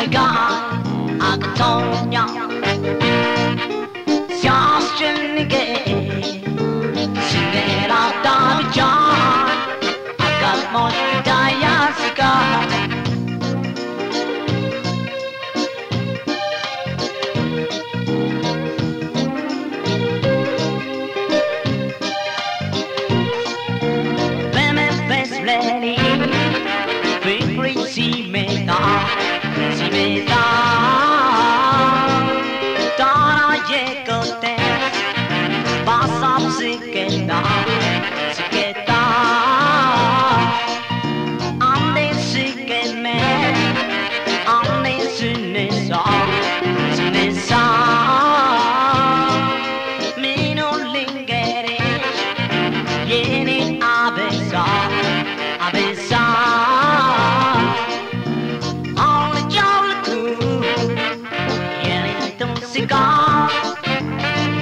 my God. Fingering si me da, si me da. Dara ye kote, pasap si ke da, si ke da. Ande si ke me, ande si ne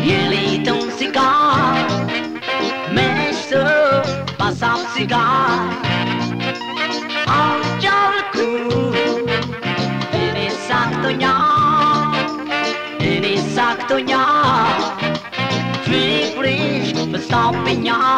jelītam cigar, mēs pasām cigar. Avčarku, ini saktuņā, ini saktuņā, cvīprīš pasāpiņā.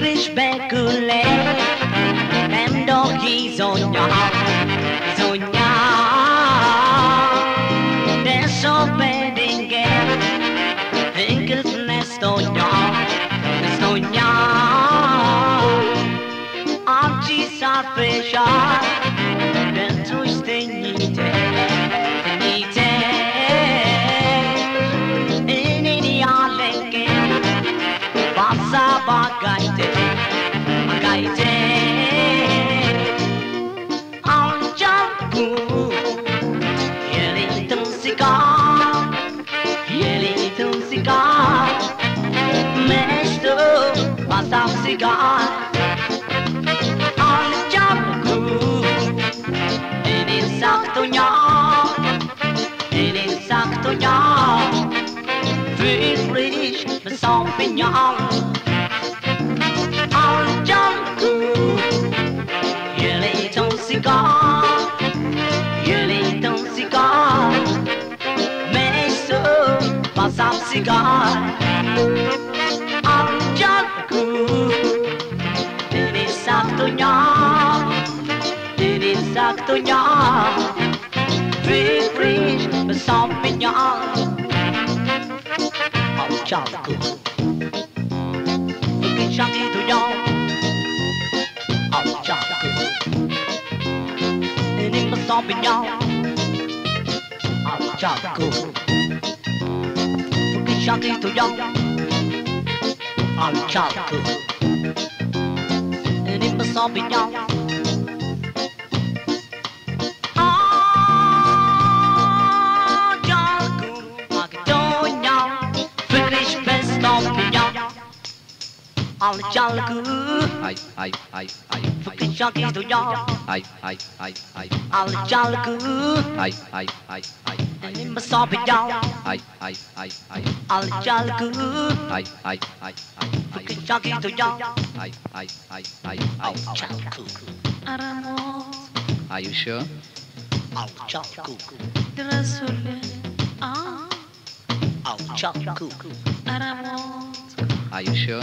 tükrisbe külleg, nem dohízonja, zonja, de sok engem, enkelt ne sztonja, sztonja, amcsi szarfésár, some cigar on the job groove đến đến sắc tôi nhỏ. Đến đi sắc tôi nhỏ free free và song bên nhỏ on the job groove giờ lấy trong cigar giờ lấy trong cigar mấy số và some cigar sakto nya Free free giorno Che shanti tu nya al ciacco e in Sauvignon al all the jolly good. I, I, I, I, for fish junkies do y'all. I, I, I, I, all the jolly good. I, I, I, I, and in my soppy y'all. I, I, I, I, all the jolly good. I, I, I, I, for fish junkies do y'all. I, I, I, I, I, jolly good. Are you sure? Al Chaku. Rasulü. Al Chaku. Aramot. Are you sure?